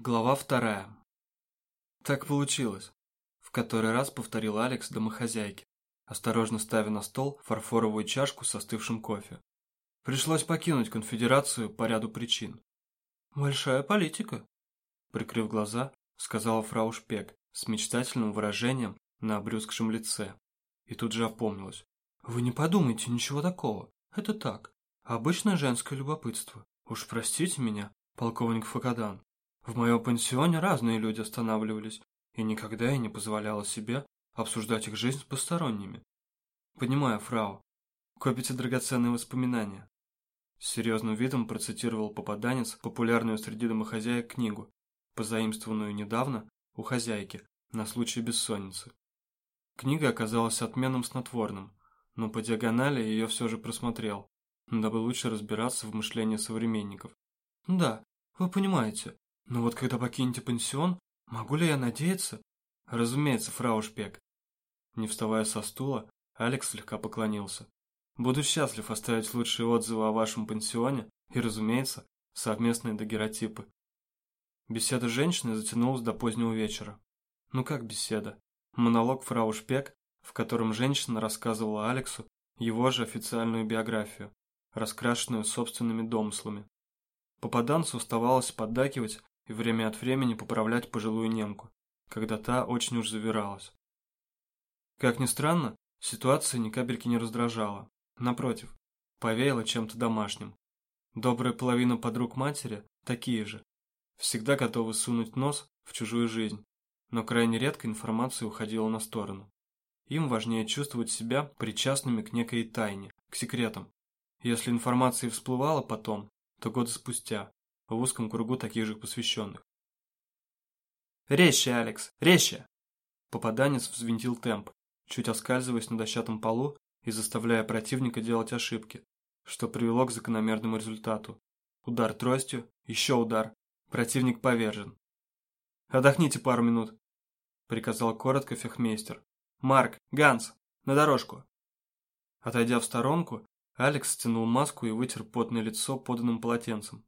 Глава вторая. Так получилось. В который раз повторил Алекс домохозяйке, осторожно ставя на стол фарфоровую чашку с остывшим кофе. Пришлось покинуть конфедерацию по ряду причин. «Большая политика», — прикрыв глаза, сказала фрау Шпек с мечтательным выражением на обрюзгшем лице. И тут же опомнилась. «Вы не подумайте, ничего такого. Это так. Обычное женское любопытство. Уж простите меня, полковник Факадан. В моем пансионе разные люди останавливались, и никогда я не позволяла себе обсуждать их жизнь с посторонними. Понимаю, фрау. Копите драгоценные воспоминания. С серьезным видом процитировал попаданец популярную среди домохозяек книгу, позаимствованную недавно у хозяйки на случай бессонницы. Книга оказалась отменным снотворным, но по диагонали ее все же просмотрел, дабы лучше разбираться в мышлении современников. Да, вы понимаете, но вот когда покинете пансион, могу ли я надеяться? Разумеется, фрау Шпек. Не вставая со стула, Алекс слегка поклонился. Буду счастлив оставить лучшие отзывы о вашем пансионе и, разумеется, совместные дагеротипы. Беседа с женщиной затянулась до позднего вечера. Ну как беседа? Монолог фрау Шпек, в котором женщина рассказывала Алексу его же официальную биографию, раскрашенную собственными домыслами. Попаданцу оставалось поддакивать и время от времени поправлять пожилую немку, когда та очень уж завиралась. Как ни странно, ситуация ни капельки не раздражала. Напротив, повеяла чем-то домашним. Добрая половина подруг матери такие же. Всегда готовы сунуть нос в чужую жизнь, но крайне редко информация уходила на сторону. Им важнее чувствовать себя причастными к некой тайне, к секретам. Если информация всплывала потом, то годы спустя, в узком кругу таких же посвященных. «Резче, Алекс, резче!» Попаданец взвинтил темп, чуть оскальзываясь на дощатом полу и заставляя противника делать ошибки, что привело к закономерному результату. Удар тростью, еще удар, противник повержен. «Отдохните пару минут», — приказал коротко фехмейстер. «Марк, Ганс, на дорожку!» Отойдя в сторонку, Алекс стянул маску и вытер потное лицо поданным полотенцем.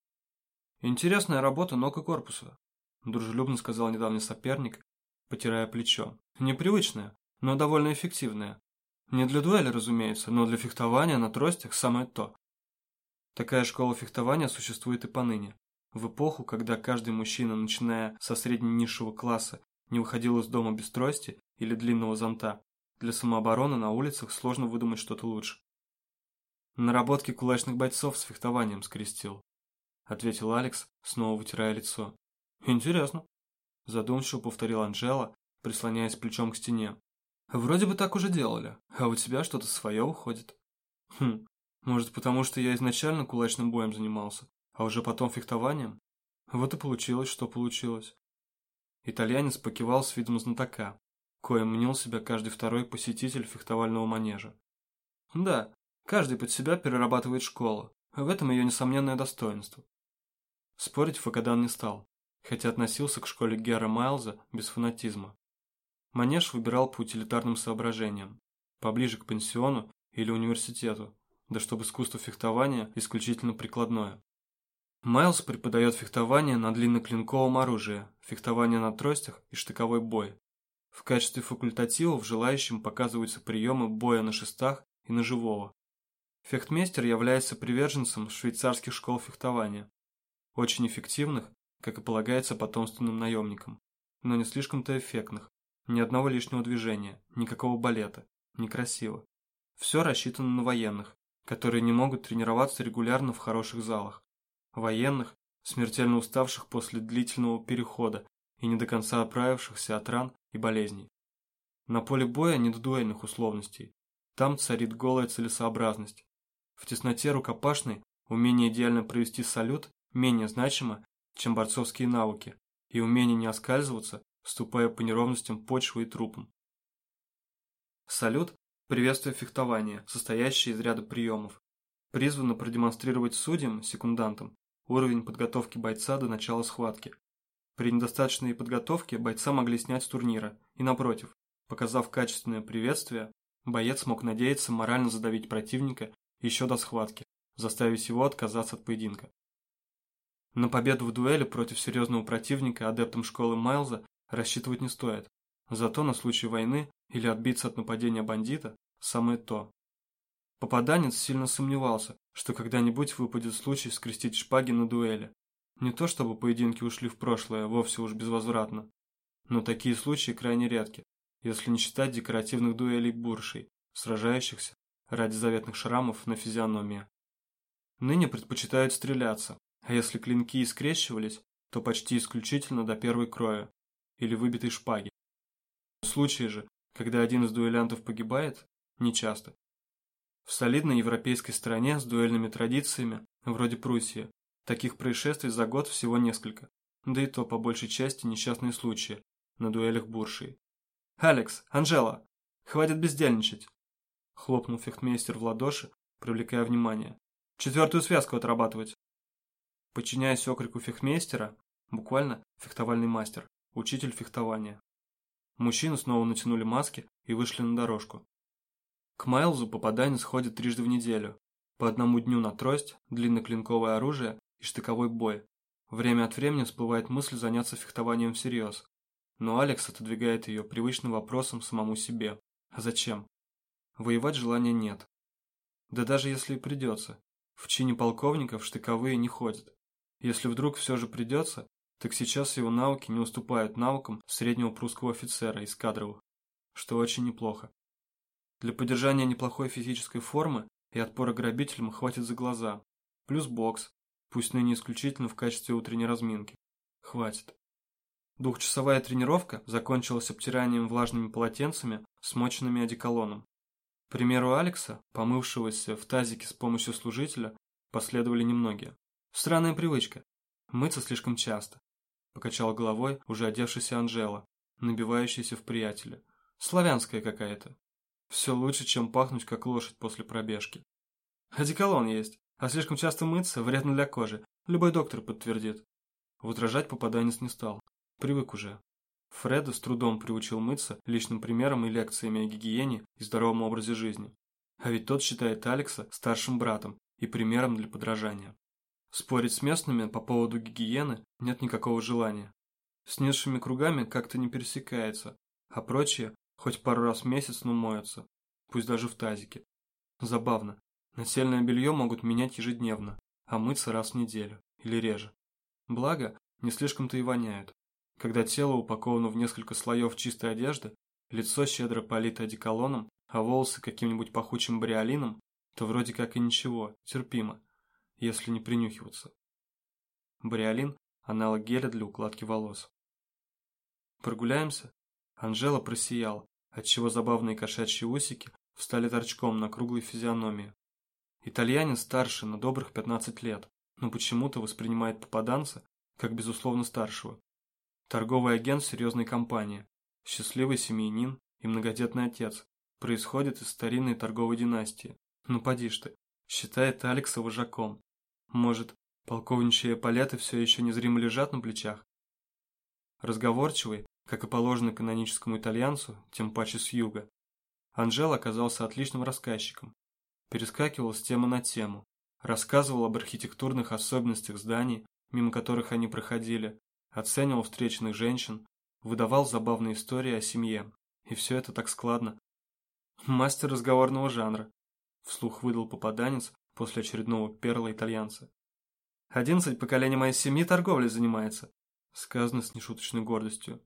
«Интересная работа ног и корпуса», – дружелюбно сказал недавний соперник, потирая плечо. «Непривычная, но довольно эффективная. Не для дуэли, разумеется, но для фехтования на тростях самое то. Такая школа фехтования существует и поныне. В эпоху, когда каждый мужчина, начиная со средне-низшего класса, не выходил из дома без трости или длинного зонта, для самообороны на улицах сложно выдумать что-то лучше. Наработки кулачных бойцов с фехтованием скрестил ответил Алекс, снова вытирая лицо. Интересно. Задумчиво повторил Анжела, прислоняясь плечом к стене. Вроде бы так уже делали, а у тебя что-то свое уходит. Хм, может потому, что я изначально кулачным боем занимался, а уже потом фехтованием? Вот и получилось, что получилось. Итальянец покивал с видом знатока, коим мнил себя каждый второй посетитель фехтовального манежа. Да, каждый под себя перерабатывает школу, в этом ее несомненное достоинство. Спорить Факадан не стал, хотя относился к школе Гера Майлза без фанатизма. Манеж выбирал по утилитарным соображениям, поближе к пансиону или университету, да чтобы искусство фехтования исключительно прикладное. Майлз преподает фехтование на длинноклинковом оружии, фехтование на тростях и штыковой бой. В качестве факультативов желающим показываются приемы боя на шестах и ножевого. Фехтмейстер является приверженцем швейцарских школ фехтования, очень эффективных, как и полагается потомственным наемникам, но не слишком-то эффектных. Ни одного лишнего движения, никакого балета, некрасиво. Все рассчитано на военных, которые не могут тренироваться регулярно в хороших залах. Военных, смертельно уставших после длительного перехода и не до конца оправившихся от ран и болезней. На поле боя нет дуэльных условностей. Там царит голая целесообразность. В тесноте рукопашной умение идеально провести салют менее значимо, чем борцовские навыки и умение не оскальзываться, ступая по неровностям почвы и трупам. Салют – приветствие фехтования, состоящее из ряда приемов, призвано продемонстрировать судьям, секундантам, уровень подготовки бойца до начала схватки. При недостаточной подготовке бойца могли снять с турнира, и напротив, показав качественное приветствие, боец мог надеяться морально задавить противника еще до схватки, заставив его отказаться от поединка. На победу в дуэли против серьезного противника адептам школы Майлза рассчитывать не стоит. Зато на случай войны или отбиться от нападения бандита – самое то. Попаданец сильно сомневался, что когда-нибудь выпадет случай скрестить шпаги на дуэли. Не то чтобы поединки ушли в прошлое, вовсе уж безвозвратно. Но такие случаи крайне редки, если не считать декоративных дуэлей буршей, сражающихся ради заветных шрамов на физиономии. Ныне предпочитают стреляться, а если клинки и скрещивались, то почти исключительно до первой крови или выбитой шпаги. В случае же, когда один из дуэлянтов погибает, нечасто. В солидной европейской стране с дуэльными традициями, вроде Пруссии, таких происшествий за год всего несколько, да и то по большей части несчастные случаи на дуэлях буршей. «Алекс! Анжела! Хватит бездельничать!» Хлопнул фехтмейстер в ладоши, привлекая внимание. «Четвертую связку отрабатывать!» Подчиняясь окрику фехтмейстера, буквально фехтовальный мастер, учитель фехтования. Мужчины снова натянули маски и вышли на дорожку. К Майлзу попаданец ходит трижды в неделю. По одному дню на трость, длинноклинковое оружие и штыковой бой. Время от времени всплывает мысль заняться фехтованием всерьез. Но Алекс отодвигает ее привычным вопросом самому себе. А зачем? Воевать желания нет. Да даже если и придется. В чине полковников штыковые не ходят. Если вдруг все же придется, так сейчас его навыки не уступают навыкам среднего прусского офицера из кадровых, что очень неплохо. Для поддержания неплохой физической формы и отпора грабителям хватит за глаза. Плюс бокс, пусть ныне исключительно в качестве утренней разминки. Хватит. Двухчасовая тренировка закончилась обтиранием влажными полотенцами, смоченными одеколоном. К примеру Алекса, помывшегося в тазике с помощью служителя, последовали немногие. Странная привычка. Мыться слишком часто. Покачал головой уже одевшаяся Анжела, набивающаяся в приятеля. Славянская какая-то. Все лучше, чем пахнуть, как лошадь после пробежки. Одеколон есть, а слишком часто мыться вредно для кожи. Любой доктор подтвердит. Возражать попаданец не стал. Привык уже. Фреда с трудом приучил мыться личным примером и лекциями о гигиене и здоровом образе жизни. А ведь тот считает Алекса старшим братом и примером для подражания. Спорить с местными по поводу гигиены нет никакого желания. С низшими кругами как-то не пересекается, а прочие хоть пару раз в месяц, но моются, пусть даже в тазике. Забавно, нательное белье могут менять ежедневно, а мыться раз в неделю или реже. Благо, не слишком-то и воняют. Когда тело упаковано в несколько слоев чистой одежды, лицо щедро полито одеколоном, а волосы каким-нибудь пахучим бриолином, то вроде как и ничего, терпимо, если не принюхиваться. Бриолин – аналог геля для укладки волос. Прогуляемся? Анжела просияла, отчего забавные кошачьи усики встали торчком на круглой физиономии. Итальянец старше на добрых 15 лет, но почему-то воспринимает попаданца как безусловно старшего. Торговый агент серьезной компании, счастливый семьянин и многодетный отец, происходит из старинной торговой династии. Ну поди ж ты, считает Алекса вожаком. Может, полковничьи палеты все еще незримо лежат на плечах? Разговорчивый, как и положено каноническому итальянцу, тем паче с юга, Анжел оказался отличным рассказчиком. Перескакивал с темы на тему, рассказывал об архитектурных особенностях зданий, мимо которых они проходили, оценивал встреченных женщин, выдавал забавные истории о семье. И все это так складно. Мастер разговорного жанра, вслух выдал попаданец после очередного перла итальянца. Одиннадцать поколений моей семьи торговлей занимается, сказано с нешуточной гордостью.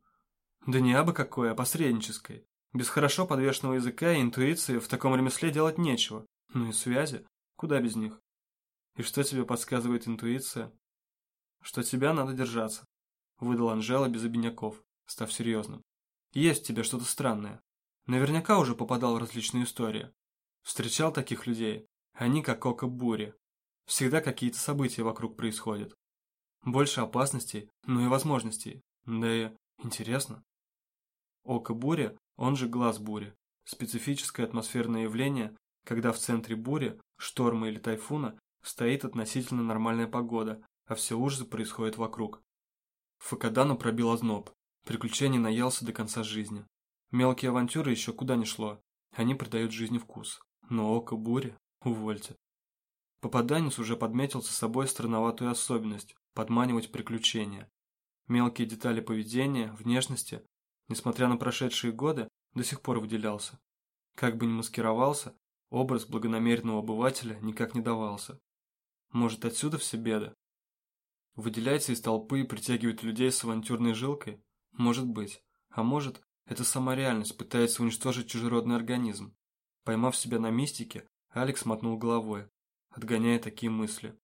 Да не абы какой, а посреднической. Без хорошо подвешенного языка и интуиции в таком ремесле делать нечего. Ну и связи, куда без них? И что тебе подсказывает интуиция? Что тебя надо держаться выдал Анжела без обиняков, став серьезным. Есть в тебе что-то странное. Наверняка уже попадал в различные истории. Встречал таких людей. Они как око бури. Всегда какие-то события вокруг происходят. Больше опасностей, но и возможностей. Да и интересно. Око бури, он же глаз бури. Специфическое атмосферное явление, когда в центре бури, шторма или тайфуна, стоит относительно нормальная погода, а все ужасы происходят вокруг. Факадану пробил озноб. Приключений наелся до конца жизни. Мелкие авантюры еще куда ни шло. Они придают жизни вкус. Но око бури? Увольте. Попаданец уже подметил за собой странноватую особенность, подманивать приключения. Мелкие детали поведения, внешности, несмотря на прошедшие годы, до сих пор выделялся. Как бы ни маскировался, образ благонамеренного обывателя никак не давался. Может, отсюда все беды? Выделяется из толпы и притягивает людей с авантюрной жилкой? Может быть. А может, это сама реальность пытается уничтожить чужеродный организм. Поймав себя на мистике, Алекс мотнул головой, отгоняя такие мысли.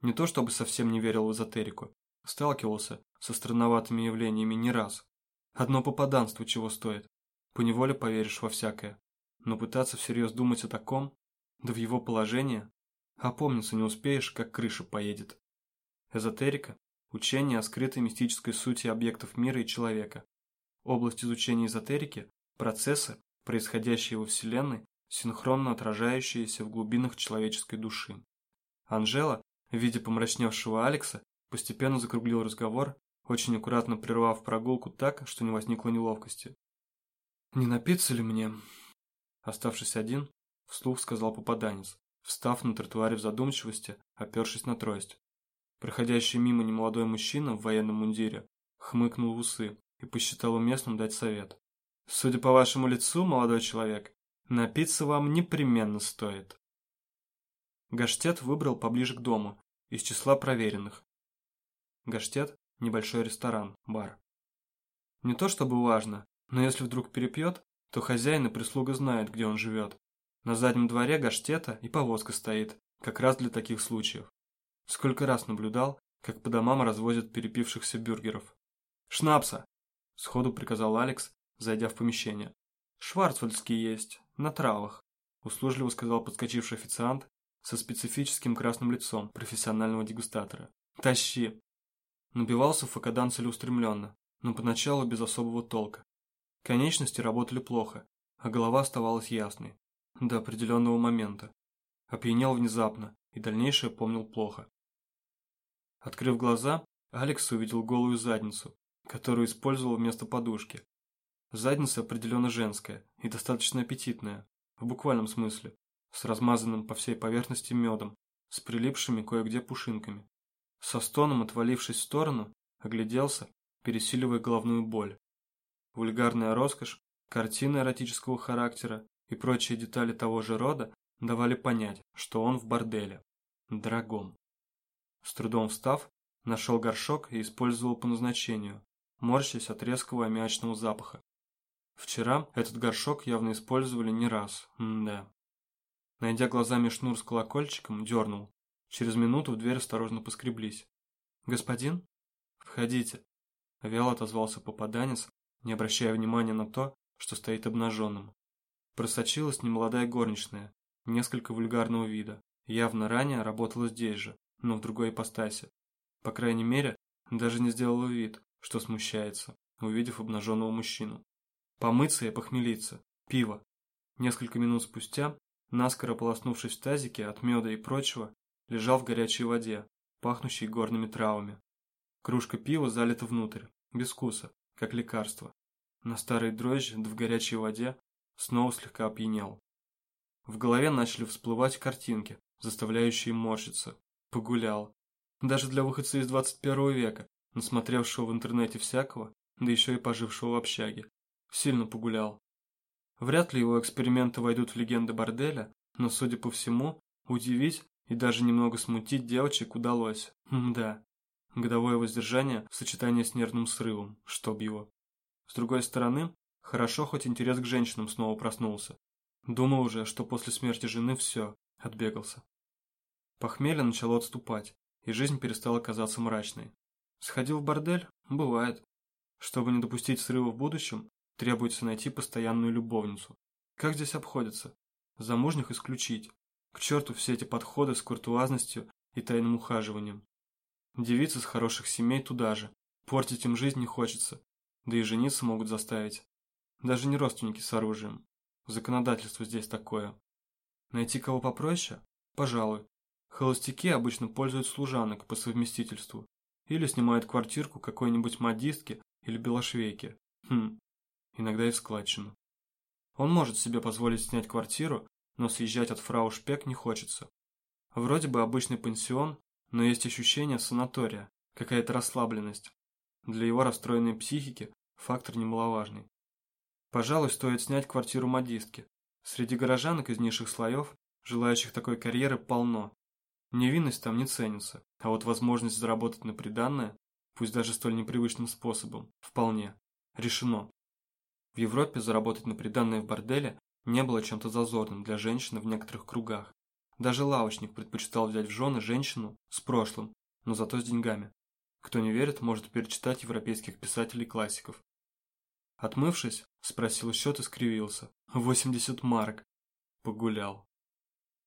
Не то чтобы совсем не верил в эзотерику, сталкивался со странноватыми явлениями не раз. Одно попаданство чего стоит. Поневоле поверишь во всякое. Но пытаться всерьез думать о таком, да в его положении, опомниться не успеешь, как крыша поедет. Эзотерика – учение о скрытой мистической сути объектов мира и человека. Область изучения эзотерики – процессы, происходящие во Вселенной, синхронно отражающиеся в глубинах человеческой души. Анжела, видя помрачневшего Алекса, постепенно закруглил разговор, очень аккуратно прервав прогулку так, что не возникло неловкости. «Не напиться ли мне?» Оставшись один, вслух сказал попаданец, встав на тротуаре в задумчивости, опершись на трость. Проходящий мимо немолодой мужчина в военном мундире хмыкнул в усы и посчитал уместным дать совет. «Судя по вашему лицу, молодой человек, напиться вам непременно стоит». Гаштет выбрал поближе к дому, из числа проверенных. Гаштет – небольшой ресторан, бар. Не то чтобы важно, но если вдруг перепьет, то хозяин и прислуга знают, где он живет. На заднем дворе гаштета и повозка стоит, как раз для таких случаев. Сколько раз наблюдал, как по домам развозят перепившихся бюргеров. «Шнапса!» – сходу приказал Алекс, зайдя в помещение. «Шварцвальдский есть, на травах», – услужливо сказал подскочивший официант со специфическим красным лицом профессионального дегустатора. «Тащи!» Набивался Факадан целеустремленно, но поначалу без особого толка. Конечности работали плохо, а голова оставалась ясной. До определенного момента. Опьянел внезапно, и дальнейшее помнил плохо. Открыв глаза, Алекс увидел голую задницу, которую использовал вместо подушки. Задница определенно женская и достаточно аппетитная, в буквальном смысле, с размазанным по всей поверхности медом, с прилипшими кое-где пушинками. Со стоном, отвалившись в сторону, огляделся, пересиливая головную боль. Вульгарная роскошь, картины эротического характера и прочие детали того же рода давали понять, что он в борделе. Дорогом. С трудом встав, нашел горшок и использовал по назначению, морщась от резкого аммиачного запаха. Вчера этот горшок явно использовали не раз, М да. Найдя глазами шнур с колокольчиком, дернул. Через минуту в дверь осторожно поскреблись. «Господин?» «Входите», — вяло отозвался попаданец, не обращая внимания на то, что стоит обнаженным. Просочилась немолодая горничная, несколько вульгарного вида, явно ранее работала здесь же, но в другой ипостаси. По крайней мере, даже не сделала вид, что смущается, увидев обнаженного мужчину. Помыться и похмелиться. Пиво. Несколько минут спустя, наскоро полоснувшись в тазике от меда и прочего, лежал в горячей воде, пахнущей горными травами. Кружка пива залита внутрь, без вкуса, как лекарство. На старой дрожжи, да в горячей воде, снова слегка опьянел. В голове начали всплывать картинки, заставляющие морщиться. Погулял. Даже для выходца из 21 века, насмотревшего в интернете всякого, да еще и пожившего в общаге. Сильно погулял. Вряд ли его эксперименты войдут в легенды борделя, но, судя по всему, удивить и даже немного смутить девочек удалось. Да. Годовое воздержание в сочетании с нервным срывом, чтоб его. С другой стороны, хорошо хоть интерес к женщинам снова проснулся. Думал уже, что после смерти жены все, отбегался. Похмелье начало отступать, и жизнь перестала казаться мрачной. Сходил в бордель? Бывает. Чтобы не допустить срыва в будущем, требуется найти постоянную любовницу. Как здесь обходится? Замужних исключить. К черту все эти подходы с куртуазностью и тайным ухаживанием. Девицы с хороших семей туда же. Портить им жизнь не хочется. Да и жениться могут заставить. Даже не родственники с оружием. Законодательство здесь такое. Найти кого попроще? Пожалуй. Холостяки обычно пользуют служанок по совместительству. Или снимают квартирку какой-нибудь модистки или белошвейки. Хм, иногда и в складчину. Он может себе позволить снять квартиру, но съезжать от фрау Шпек не хочется. Вроде бы обычный пансион, но есть ощущение санатория, какая-то расслабленность. Для его расстроенной психики фактор немаловажный. Пожалуй, стоит снять квартиру модистки. Среди горожанок из низших слоев, желающих такой карьеры, полно. Невинность там не ценится, а вот возможность заработать на приданное, пусть даже столь непривычным способом, вполне. Решено. В Европе заработать на приданное в борделе не было чем-то зазорным для женщины в некоторых кругах. Даже лавочник предпочитал взять в жены женщину с прошлым, но зато с деньгами. Кто не верит, может перечитать европейских писателей-классиков. Отмывшись, спросил счет и скривился. 80 марок. Погулял.